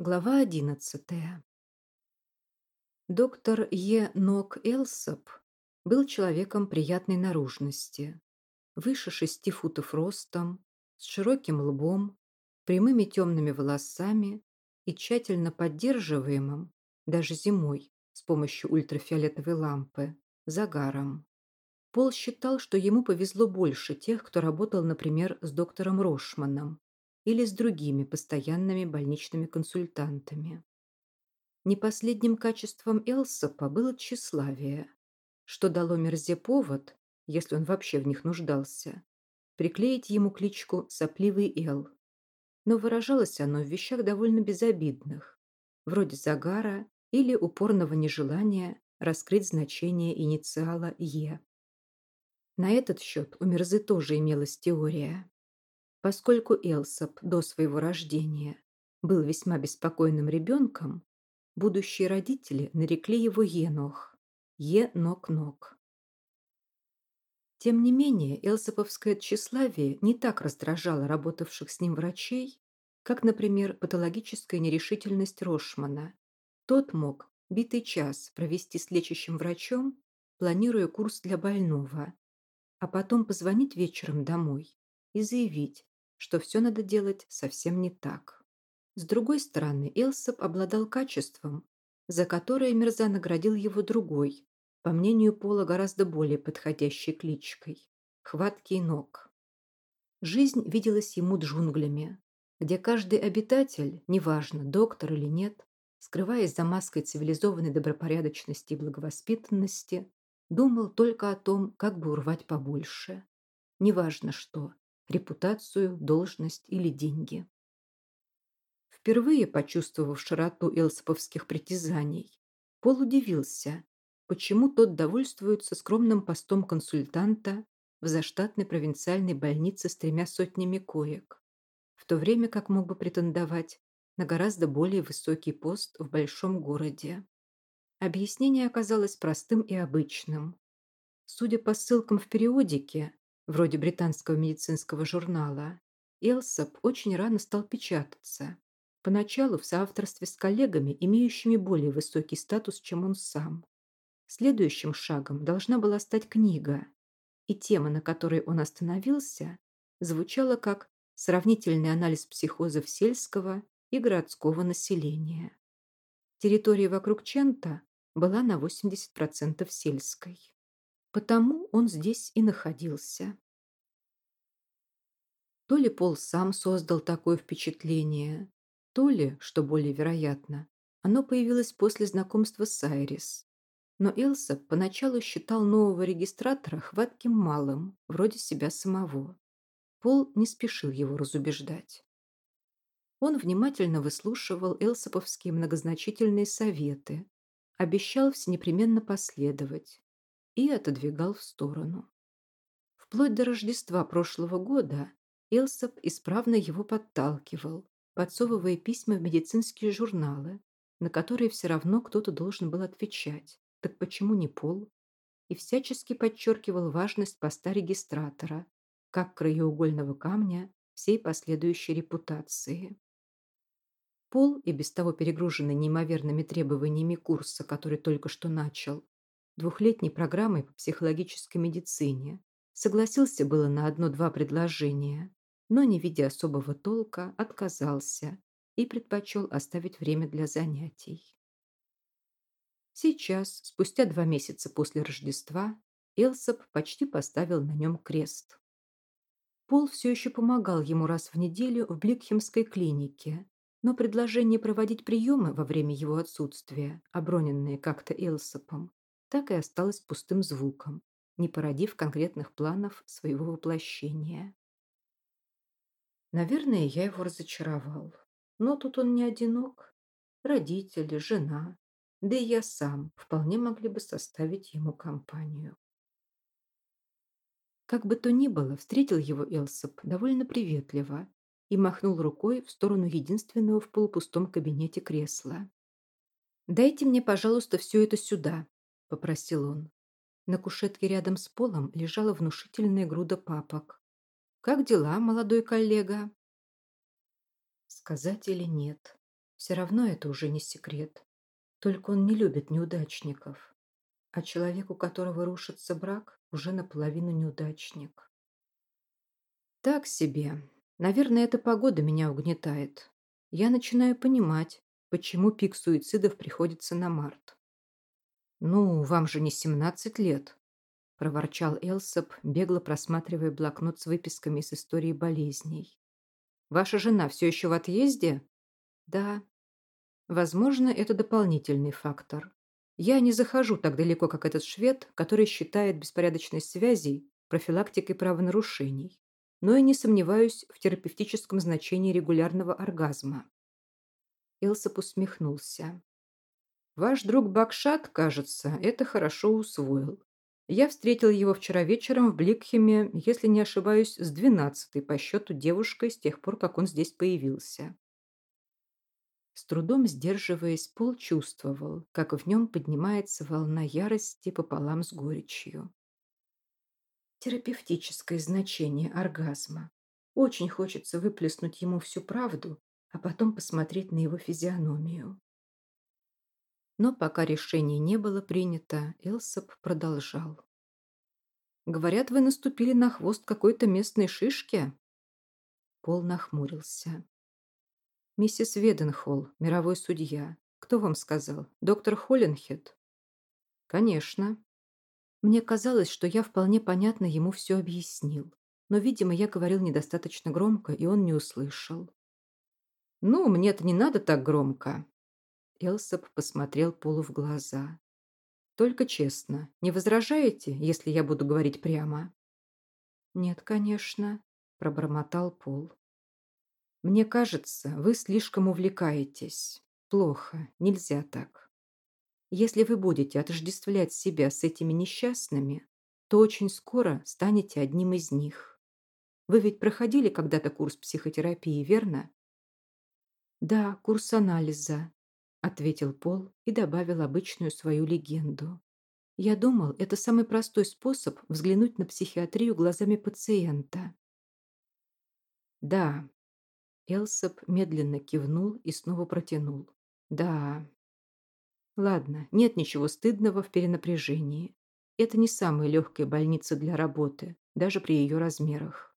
Глава одиннадцатая. Доктор Е. Нок Элсоп был человеком приятной наружности, выше шести футов ростом, с широким лбом, прямыми темными волосами и тщательно поддерживаемым, даже зимой, с помощью ультрафиолетовой лампы, загаром. Пол считал, что ему повезло больше тех, кто работал, например, с доктором Рошманом, или с другими постоянными больничными консультантами. Не последним качеством Элсопа было тщеславие, что дало Мерзе повод, если он вообще в них нуждался, приклеить ему кличку «Сопливый Эл». Но выражалось оно в вещах довольно безобидных, вроде загара или упорного нежелания раскрыть значение инициала «Е». На этот счет у Мерзы тоже имелась теория. Поскольку Элсоп до своего рождения был весьма беспокойным ребенком, будущие родители нарекли его Енох, Е-Нок-Нок. Тем не менее, элсоповское тщеславие не так раздражало работавших с ним врачей, как, например, патологическая нерешительность Рошмана. Тот мог битый час провести с лечащим врачом, планируя курс для больного, а потом позвонить вечером домой и заявить, что все надо делать совсем не так. С другой стороны, Элсоп обладал качеством, за которое Мирза наградил его другой, по мнению Пола гораздо более подходящей кличкой – хваткий ног. Жизнь виделась ему джунглями, где каждый обитатель, неважно, доктор или нет, скрываясь за маской цивилизованной добропорядочности и благовоспитанности, думал только о том, как бы урвать побольше. Неважно что, репутацию, должность или деньги. Впервые почувствовав широту элсоповских притязаний, Пол удивился, почему тот довольствуется скромным постом консультанта в заштатной провинциальной больнице с тремя сотнями коек, в то время как мог бы претендовать на гораздо более высокий пост в большом городе. Объяснение оказалось простым и обычным. Судя по ссылкам в периодике, вроде британского медицинского журнала, Элсоп очень рано стал печататься. Поначалу в соавторстве с коллегами, имеющими более высокий статус, чем он сам. Следующим шагом должна была стать книга, и тема, на которой он остановился, звучала как «Сравнительный анализ психозов сельского и городского населения». Территория вокруг Чента была на 80% сельской. Потому он здесь и находился. То ли Пол сам создал такое впечатление, то ли, что более вероятно, оно появилось после знакомства с Айрис. Но Элса поначалу считал нового регистратора хватким малым, вроде себя самого. Пол не спешил его разубеждать. Он внимательно выслушивал элсоповские многозначительные советы, обещал всенепременно последовать, и отодвигал в сторону. Вплоть до Рождества прошлого года Элсоп исправно его подталкивал, подсовывая письма в медицинские журналы, на которые все равно кто-то должен был отвечать. Так почему не Пол? И всячески подчеркивал важность поста регистратора, как краеугольного камня всей последующей репутации. Пол, и без того перегруженный неимоверными требованиями курса, который только что начал, двухлетней программой по психологической медицине. Согласился было на одно-два предложения, но, не видя особого толка, отказался и предпочел оставить время для занятий. Сейчас, спустя два месяца после Рождества, Элсоп почти поставил на нем крест. Пол все еще помогал ему раз в неделю в Бликхемской клинике, но предложение проводить приемы во время его отсутствия, оброненные как-то Элсопом, так и осталось пустым звуком, не породив конкретных планов своего воплощения. Наверное, я его разочаровал. Но тут он не одинок. Родители, жена, да и я сам вполне могли бы составить ему компанию. Как бы то ни было, встретил его Элсоп довольно приветливо и махнул рукой в сторону единственного в полупустом кабинете кресла. «Дайте мне, пожалуйста, все это сюда», – попросил он. На кушетке рядом с полом лежала внушительная груда папок. «Как дела, молодой коллега?» Сказать или нет? Все равно это уже не секрет. Только он не любит неудачников. А человек, у которого рушится брак, уже наполовину неудачник. Так себе. Наверное, эта погода меня угнетает. Я начинаю понимать, почему пик суицидов приходится на март. «Ну, вам же не 17 лет», – проворчал Элсоп, бегло просматривая блокнот с выписками из истории болезней. «Ваша жена все еще в отъезде?» «Да». «Возможно, это дополнительный фактор. Я не захожу так далеко, как этот швед, который считает беспорядочность связей профилактикой правонарушений, но и не сомневаюсь в терапевтическом значении регулярного оргазма». Элсоп усмехнулся. Ваш друг Бакшат, кажется, это хорошо усвоил. Я встретил его вчера вечером в Бликхеме, если не ошибаюсь, с двенадцатой по счету девушкой с тех пор, как он здесь появился. С трудом сдерживаясь, Пол чувствовал, как в нем поднимается волна ярости пополам с горечью. Терапевтическое значение оргазма. Очень хочется выплеснуть ему всю правду, а потом посмотреть на его физиономию. Но пока решение не было принято, Элсоп продолжал. «Говорят, вы наступили на хвост какой-то местной шишки?» Пол нахмурился. «Миссис Веденхолл, мировой судья. Кто вам сказал? Доктор Холленхед?» «Конечно». Мне казалось, что я вполне понятно ему все объяснил. Но, видимо, я говорил недостаточно громко, и он не услышал. «Ну, мне-то не надо так громко. Элсоп посмотрел Полу в глаза. «Только честно, не возражаете, если я буду говорить прямо?» «Нет, конечно», – пробормотал Пол. «Мне кажется, вы слишком увлекаетесь. Плохо, нельзя так. Если вы будете отождествлять себя с этими несчастными, то очень скоро станете одним из них. Вы ведь проходили когда-то курс психотерапии, верно?» «Да, курс анализа», ответил Пол и добавил обычную свою легенду. Я думал, это самый простой способ взглянуть на психиатрию глазами пациента. Да. Элсоп медленно кивнул и снова протянул. Да. Ладно, нет ничего стыдного в перенапряжении. Это не самая легкая больница для работы, даже при ее размерах.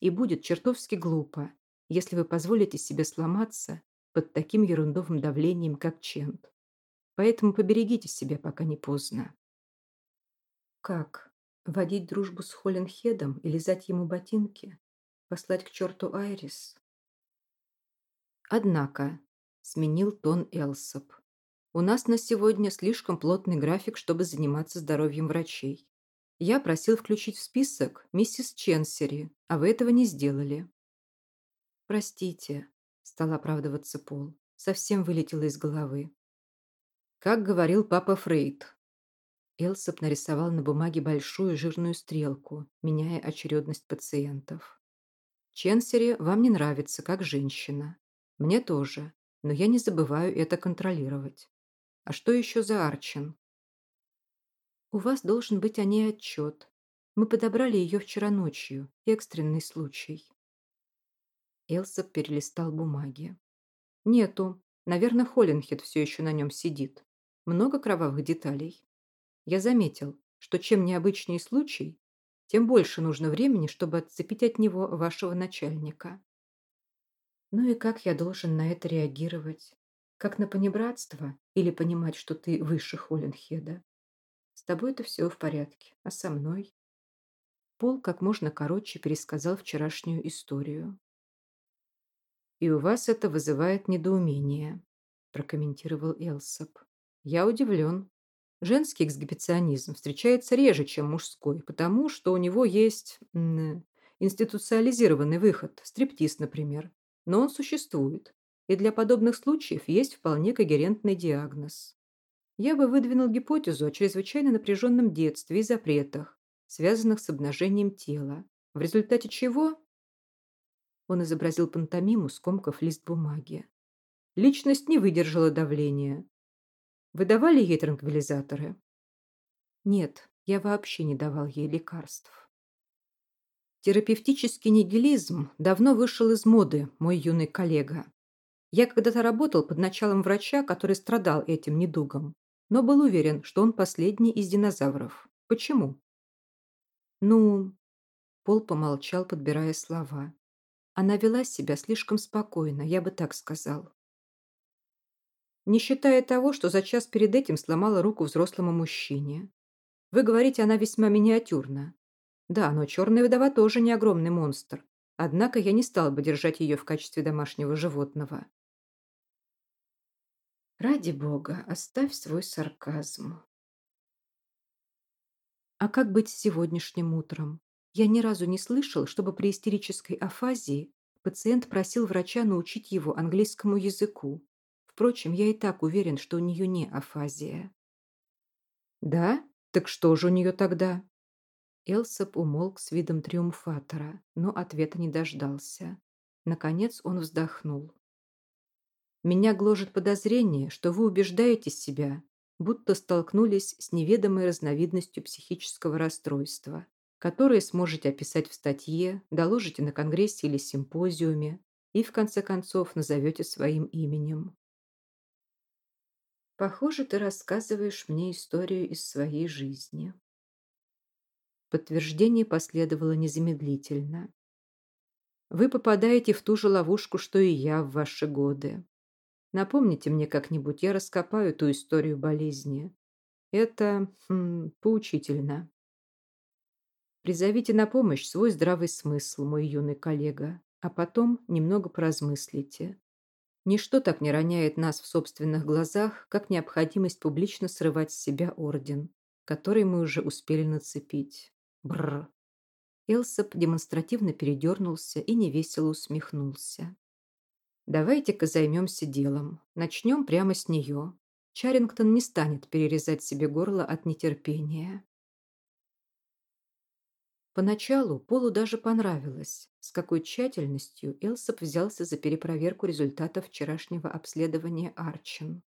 И будет чертовски глупо, если вы позволите себе сломаться под таким ерундовым давлением, как Чент. Поэтому поберегите себя, пока не поздно. Как? Водить дружбу с Холленхедом и лизать ему ботинки? Послать к черту Айрис? Однако, сменил тон Элсоп, у нас на сегодня слишком плотный график, чтобы заниматься здоровьем врачей. Я просил включить в список миссис Ченсери, а вы этого не сделали. Простите, Стал оправдываться Пол. Совсем вылетело из головы. Как говорил папа Фрейд. Элсоп нарисовал на бумаге большую жирную стрелку, меняя очередность пациентов. Ченсери вам не нравится, как женщина. Мне тоже, но я не забываю это контролировать. А что еще за Арчин? У вас должен быть о ней отчет. Мы подобрали ее вчера ночью. Экстренный случай. Элса перелистал бумаги. «Нету. Наверное, Холлинхед все еще на нем сидит. Много кровавых деталей. Я заметил, что чем необычнее случай, тем больше нужно времени, чтобы отцепить от него вашего начальника». «Ну и как я должен на это реагировать? Как на понебратство или понимать, что ты выше Холлинхеда? С тобой это все в порядке, а со мной?» Пол как можно короче пересказал вчерашнюю историю. «И у вас это вызывает недоумение», – прокомментировал Элсоп. «Я удивлен. Женский эксгибиционизм встречается реже, чем мужской, потому что у него есть институциализированный выход, стриптиз, например. Но он существует, и для подобных случаев есть вполне когерентный диагноз. Я бы выдвинул гипотезу о чрезвычайно напряженном детстве и запретах, связанных с обнажением тела, в результате чего он изобразил пантомиму, скомкав лист бумаги. Личность не выдержала давления. Вы давали ей транквилизаторы? Нет, я вообще не давал ей лекарств. Терапевтический нигилизм давно вышел из моды, мой юный коллега. Я когда-то работал под началом врача, который страдал этим недугом, но был уверен, что он последний из динозавров. Почему? Ну, Пол помолчал, подбирая слова. Она вела себя слишком спокойно, я бы так сказал. Не считая того, что за час перед этим сломала руку взрослому мужчине. Вы говорите, она весьма миниатюрна. Да, но черная вдова тоже не огромный монстр. Однако я не стал бы держать ее в качестве домашнего животного. Ради бога, оставь свой сарказм. А как быть сегодняшним утром? Я ни разу не слышал, чтобы при истерической афазии пациент просил врача научить его английскому языку. Впрочем, я и так уверен, что у нее не афазия. Да? Так что же у нее тогда? Элсоп умолк с видом триумфатора, но ответа не дождался. Наконец он вздохнул. «Меня гложет подозрение, что вы убеждаете себя, будто столкнулись с неведомой разновидностью психического расстройства, которое сможете описать в статье, доложите на конгрессе или симпозиуме и, в конце концов, назовете своим именем. Похоже, ты рассказываешь мне историю из своей жизни. Подтверждение последовало незамедлительно. Вы попадаете в ту же ловушку, что и я в ваши годы. Напомните мне как-нибудь, я раскопаю ту историю болезни. Это хм, поучительно. Призовите на помощь свой здравый смысл, мой юный коллега, а потом немного поразмыслите. Ничто так не роняет нас в собственных глазах, как необходимость публично срывать с себя орден, который мы уже успели нацепить. Бррр. Элсоп демонстративно передернулся и невесело усмехнулся. «Давайте-ка займемся делом. Начнем прямо с нее. Чарингтон не станет перерезать себе горло от нетерпения». Поначалу Полу даже понравилось, с какой тщательностью Элсоп взялся за перепроверку результатов вчерашнего обследования Арчин.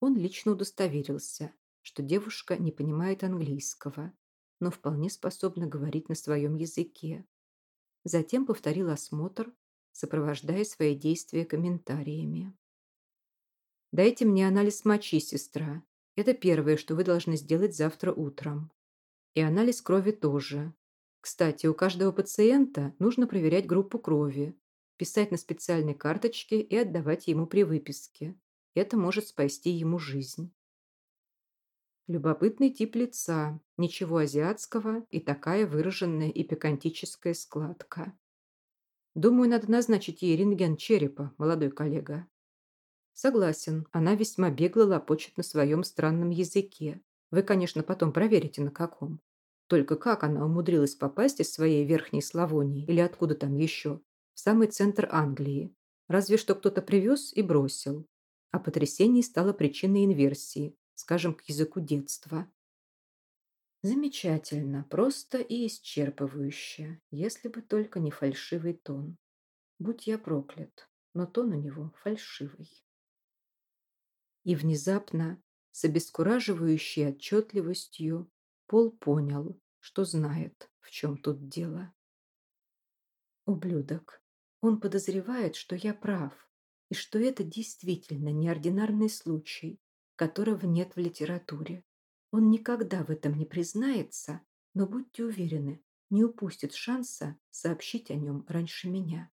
Он лично удостоверился, что девушка не понимает английского, но вполне способна говорить на своем языке. Затем повторил осмотр, сопровождая свои действия комментариями. «Дайте мне анализ мочи, сестра. Это первое, что вы должны сделать завтра утром. И анализ крови тоже. Кстати, у каждого пациента нужно проверять группу крови, писать на специальной карточке и отдавать ему при выписке. Это может спасти ему жизнь. Любопытный тип лица, ничего азиатского и такая выраженная эпикантическая складка. Думаю, надо назначить ей рентген черепа, молодой коллега. Согласен, она весьма бегло лопочет на своем странном языке. Вы, конечно, потом проверите, на каком. Только как она умудрилась попасть из своей верхней Славонии или откуда там еще, в самый центр Англии? Разве что кто-то привез и бросил. А потрясение стало причиной инверсии, скажем, к языку детства. Замечательно, просто и исчерпывающе, если бы только не фальшивый тон. Будь я проклят, но тон у него фальшивый. И внезапно, с обескураживающей отчетливостью, Пол понял, что знает, в чем тут дело. Ублюдок. Он подозревает, что я прав, и что это действительно неординарный случай, которого нет в литературе. Он никогда в этом не признается, но будьте уверены, не упустит шанса сообщить о нем раньше меня.